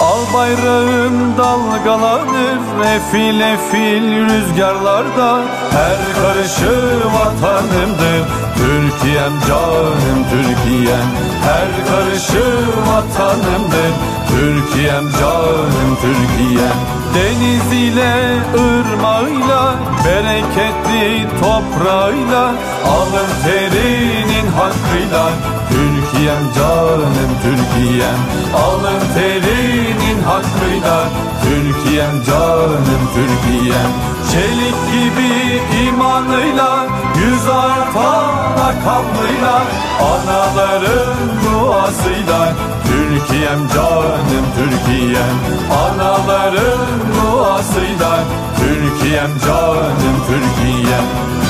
Al bayrağın dalgalanır Efil efil rüzgarlarda. Her karışı vatanımdır Türkiye'm canım Türkiye'm. Her karışı vatanımdır Türkiye'm canım Türkiye'm. Deniz ile ırmağıyla Bereketli toprağıyla. Alın terinin hakkıyla. Türkiye'm canım Türkiye'm. Alın terinin hakkıyla. Türkiye'm canım Türkiye'm. Çelik gibi imanıyla Yüz artan akamlıyla Anaların duasıyla. Türkiye'm canım Türkiye'm. Anaların duasıyla. Türkiye'm canım Türkiye'm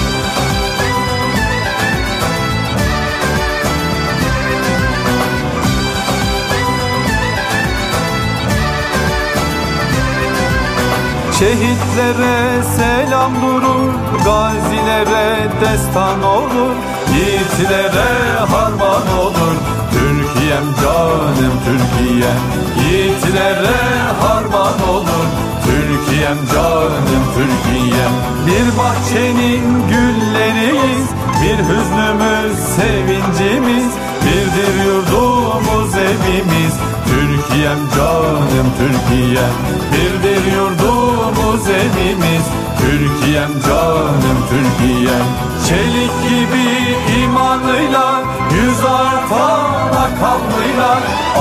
Şehitlere selam durur, gazilere destan olur, yiğitlere harman olur. Türkiye'm canım Türkiye'm, yiğitlere harman olur. Türkiye'm canım Türkiye'm, bir bahçenin gülleriyiz, bir hüznümüz sevincimiz, birdir yurdumuz evimiz. Türkiye'm canım Türkiye'm, birdir yurdumuz evimiz. Türkiye'm canım Türkiye'm, çelik gibi imanıyla, yüz artan akamlıyla,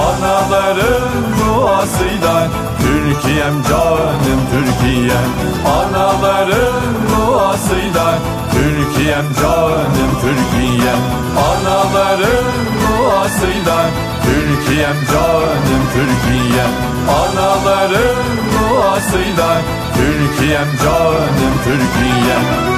anaların duasıyla. Türkiye'm canım Türkiye'm, anaların duasıyla. Türkiye'm canım Türkiye'm, anaların duasıyla. Türkiye'm canım Türkiye'm Anaların duasıyla Türkiye'm canım Türkiye'm